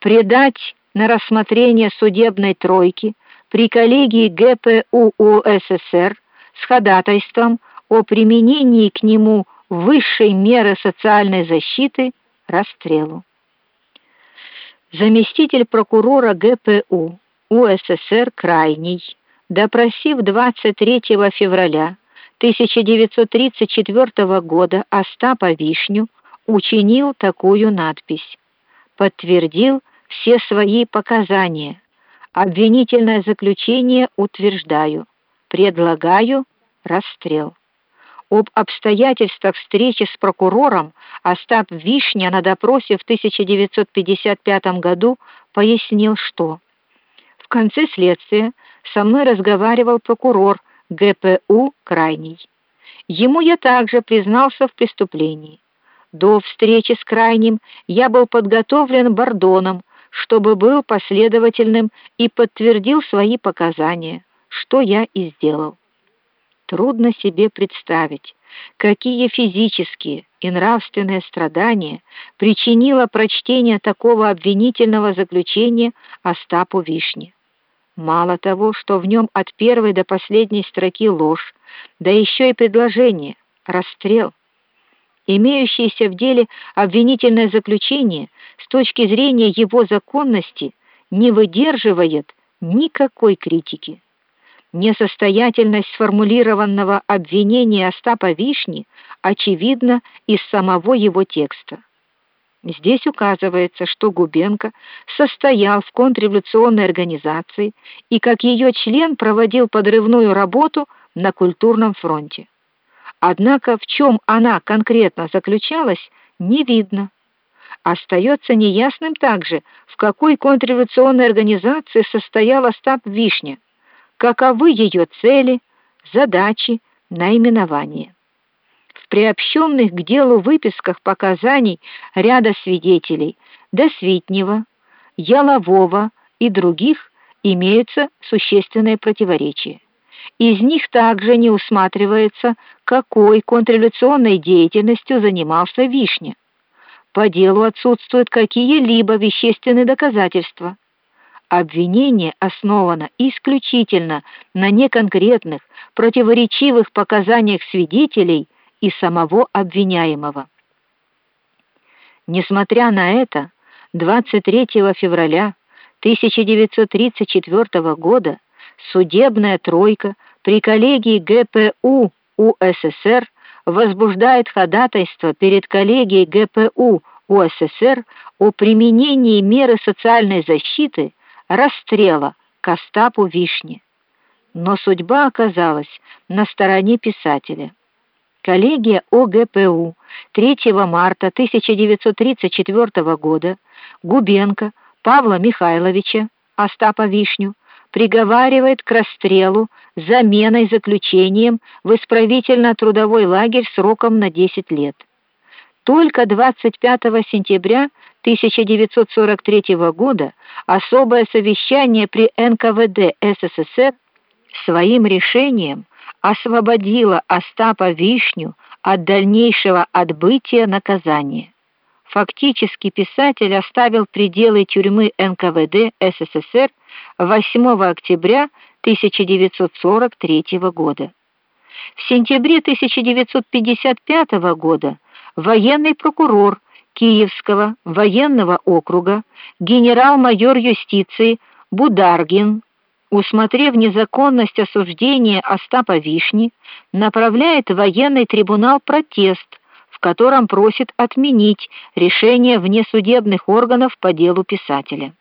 предать на рассмотрение судебной тройки при коллегии ГПУ УССР с ходатайством о применении к нему высшей меры социальной защиты расстрелу. Заместитель прокурора ГПУ УССР Крайний, допросив 23 февраля 1934 года Остапа Вишню, учинил такую надпись: подтвердил все свои показания. Обвинительное заключение утверждаю. Предлагаю расстрел. Об обстоятельствах встречи с прокурором Остап Вишня на допросе в 1955 году пояснил, что в конце следствия со мной разговаривал прокурор ГПУ Крайний. Ему я также признался в преступлении. До встречи с Крайним я был подготовлен Бордоном, чтобы был последовательным и подтвердил свои показания, что я и сделал. Трудно себе представить, какие физические и нравственные страдания причинило прочтение такого обвинительного заключения Остапу Вишне. Мало того, что в нем от первой до последней строки ложь, да еще и предложение расстрел. Имеющееся в деле обвинительное заключение с точки зрения его законности не выдерживает никакой критики. Несостоятельность сформулированного обвинения Остапа Вишни очевидна из самого его текста. Здесь указывается, что Губенко состоял в контрреволюционной организации и как ее член проводил подрывную работу на культурном фронте. Однако в чем она конкретно заключалась, не видно. Остается неясным также, в какой контрреволюционной организации состоял Остап Вишня каковы ее цели, задачи, наименования. В приобщенных к делу выписках показаний ряда свидетелей Досвитнева, Ялового и других имеются существенные противоречия. Из них также не усматривается, какой контрреволюционной деятельностью занимался Вишня. По делу отсутствуют какие-либо вещественные доказательства обвинение основано исключительно на неконкретных, противоречивых показаниях свидетелей и самого обвиняемого. Несмотря на это, 23 февраля 1934 года судебная тройка при коллегии ГПУ УССР возбуждает ходатайство перед коллегией ГПУ УССР о применении меры социальной защиты расстрела к Остапу Вишне. Но судьба оказалась на стороне писателя. Коллегия ОГПУ 3 марта 1934 года Губенко Павла Михайловича Остапа Вишню приговаривает к расстрелу заменой заключением в исправительно-трудовой лагерь сроком на 10 лет. Только 25 сентября 1943 года особое совещание при НКВД СССР своим решением освободило Остапа Вишню от дальнейшего отбытия наказания. Фактически писатель оставил пределы тюрьмы НКВД СССР 8 октября 1943 года. В сентябре 1955 года военный прокурор Киевского военного округа генерал-майор юстиции Бударгин, усмотрев незаконность осуждения Остапа Вишни, направляет в военный трибунал протест, в котором просит отменить решение внесудебных органов по делу писателя.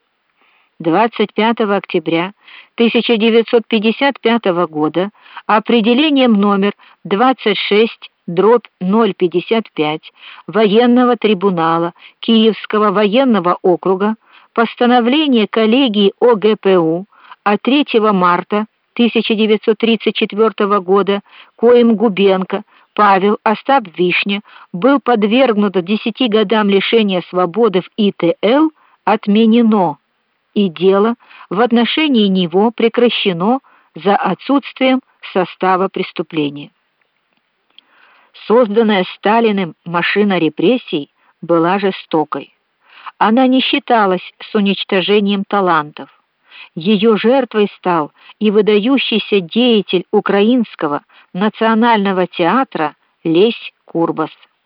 25 октября 1955 года определением номер 26 дробь 055 военного трибунала Киевского военного округа постановление коллегии ОГПУ от 3 марта 1934 года, коим Губенко Павел Остап Вишня был подвергнут 10 годам лишения свободы в ИТЛ, отменено, и дело в отношении него прекращено за отсутствием состава преступления. Созданная Сталиным машина репрессий была жестокой. Она не считалась с уничтожением талантов. Ее жертвой стал и выдающийся деятель украинского национального театра Лесь Курбас.